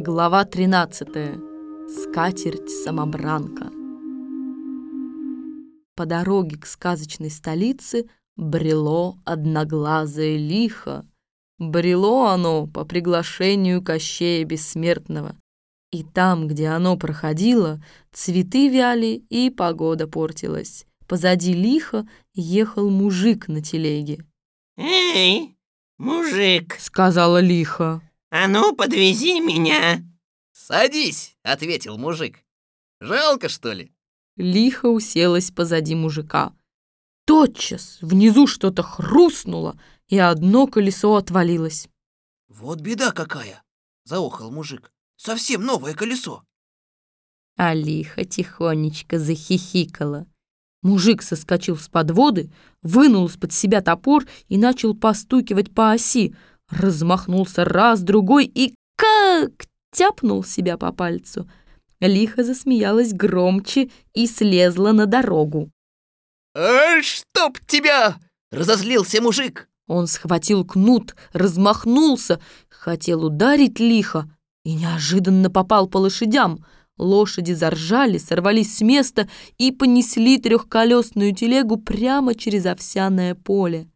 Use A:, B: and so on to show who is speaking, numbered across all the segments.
A: Глава 13. Скатерть-самобранка. По дороге к сказочной столице брело одноглазое лихо. Брело оно по приглашению Кощея Бессмертного. И там, где оно проходило, цветы вяли и погода портилась. Позади лихо ехал мужик на телеге.
B: «Эй, мужик!»
A: — сказала лихо.
B: «А ну, подвези меня!»
C: «Садись!» — ответил мужик. «Жалко, что ли?»
A: Лихо уселась позади мужика. Тотчас внизу что-то хрустнуло, и одно колесо отвалилось.
C: «Вот беда какая!» — заохал мужик. «Совсем новое колесо!»
A: А лихо тихонечко захихикала. Мужик соскочил с подводы, вынул из-под себя топор и начал постукивать по оси, размахнулся раз, другой и как тяпнул себя по пальцу. Лихо засмеялась громче и слезла на дорогу.
C: «А чтоб тебя!» — разозлился мужик.
A: Он схватил кнут, размахнулся, хотел ударить лихо и неожиданно попал по лошадям. Лошади заржали, сорвались с места и понесли трехколесную телегу прямо через овсяное поле.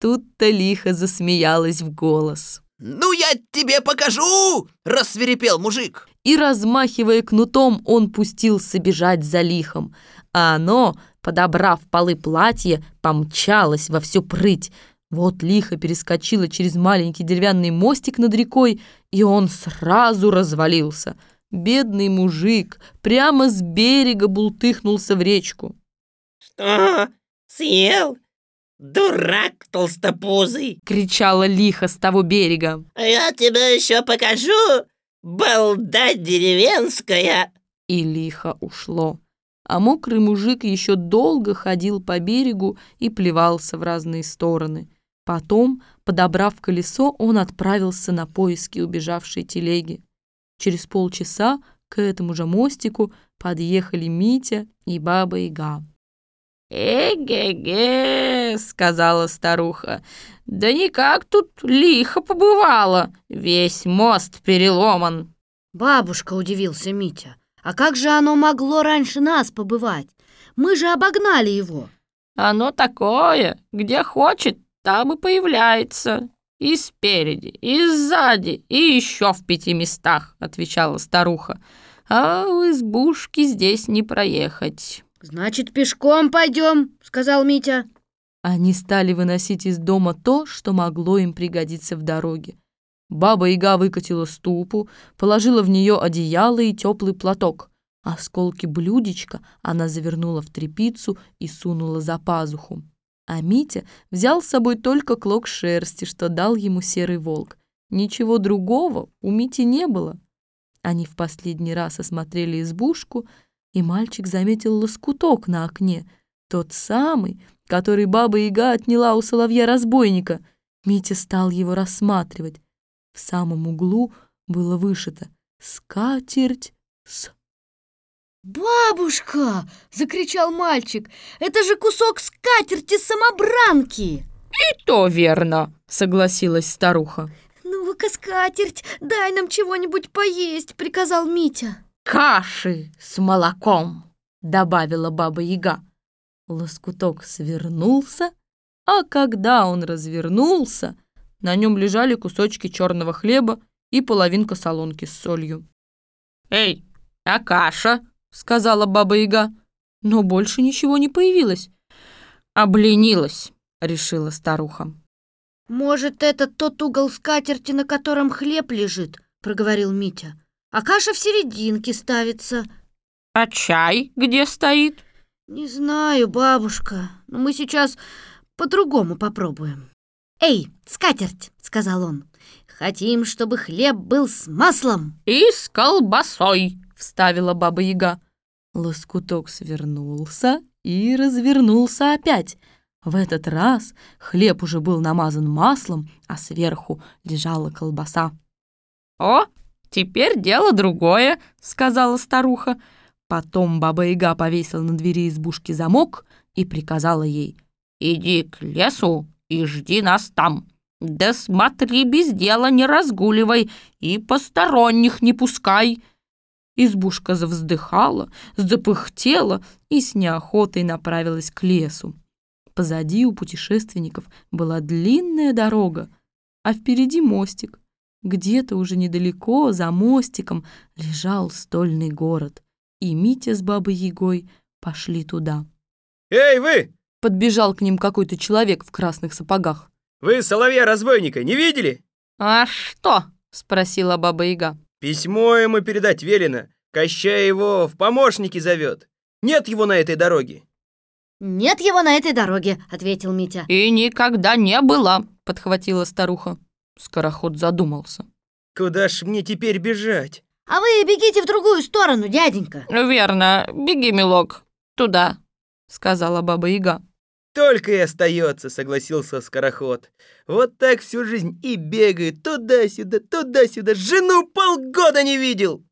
A: Тут-то лихо засмеялась в голос.
C: «Ну, я тебе покажу!» — рассверепел мужик.
A: И, размахивая кнутом, он пустился бежать за лихом, а оно, подобрав полы платья, помчалось во всю прыть. Вот лихо перескочила через маленький деревянный мостик над рекой, и он сразу развалился. Бедный мужик прямо с берега бултыхнулся в речку.
B: «Что, съел? Дурак толстопузый!»
A: — кричала лихо с того берега.
B: «А я тебе еще покажу, балда деревенская!»
A: И лихо ушло. А мокрый мужик еще долго ходил по берегу и плевался в разные стороны. Потом, подобрав колесо, он отправился на поиски убежавшей телеги. Через полчаса к этому же мостику подъехали Митя и Баба Яга.
D: «Эге-ге», — сказала старуха, — «да никак тут лихо побывало, весь мост переломан».
E: «Бабушка», — удивился Митя, — «а как же оно могло раньше нас побывать? Мы же обогнали его».
D: «Оно такое, где хочет, там и появляется. И спереди, и сзади, и еще в пяти местах», — отвечала старуха. «А у избушки здесь не проехать».
E: «Значит, пешком пойдем», — сказал Митя.
A: Они стали выносить из дома то, что могло им пригодиться в дороге. Баба-яга выкатила ступу, положила в нее одеяло и теплый платок. Осколки блюдечка она завернула в тряпицу и сунула за пазуху. А Митя взял с собой только клок шерсти, что дал ему серый волк. Ничего другого у Мити не было. Они в последний раз осмотрели избушку — и мальчик заметил лоскуток на окне, тот самый, который баба-яга отняла у соловья-разбойника. Митя стал его рассматривать. В самом углу было вышито «Скатерть с...»
E: «Бабушка!» — закричал мальчик. «Это же кусок скатерти-самобранки!»
D: «И то верно!» — согласилась старуха.
E: «Ну-ка, скатерть, дай нам чего-нибудь поесть!» — приказал Митя
D: каши с молоком», — добавила баба Яга.
A: Лоскуток свернулся, а когда он развернулся, на нем лежали кусочки черного хлеба и половинка солонки с солью.
D: «Эй, а каша?»
A: — сказала баба Яга, но больше ничего не появилось.
D: «Обленилась», — решила старуха.
E: «Может, это тот угол скатерти, на котором хлеб лежит?» — проговорил Митя а каша в серединке ставится.
D: А чай где стоит?
E: Не знаю, бабушка, но мы сейчас по-другому попробуем. «Эй, скатерть!» — сказал он. «Хотим, чтобы хлеб был с маслом!»
D: «И с колбасой!» — вставила Баба Яга.
A: Лоскуток свернулся и развернулся опять. В этот раз хлеб уже был намазан маслом, а сверху лежала колбаса.
D: «О, «Теперь дело другое», — сказала старуха.
A: Потом Баба-Яга повесила на двери избушки замок и приказала ей.
D: «Иди к лесу и жди нас там.
A: Да смотри, без дела не разгуливай и посторонних не пускай. Избушка завздыхала, запыхтела и с неохотой направилась к лесу. Позади у путешественников была длинная дорога, а впереди мостик. Где-то уже недалеко, за мостиком, лежал стольный город, и Митя с бабой Егой пошли туда.
F: «Эй, вы!
G: Подбежал к ним какой-то человек в красных сапогах.
F: Вы соловья-разбойника не видели?
A: А что?
G: Спросила баба Яга.
F: Письмо ему передать велено. Кощай его в помощники зовет. Нет его на этой дороге».
E: «Нет его на этой дороге», — ответил Митя.
A: И никогда не было.
G: Подхватила старуха. Скороход задумался.
F: «Куда ж мне теперь бежать?»
E: «А вы бегите в другую сторону, дяденька».
A: Верно. Беги, милок. Туда.
G: Сказала баба Яга.
F: «Только и остается», — согласился Скороход. «Вот так всю жизнь и бегает туда-сюда, туда-сюда. Жену полгода не видел!»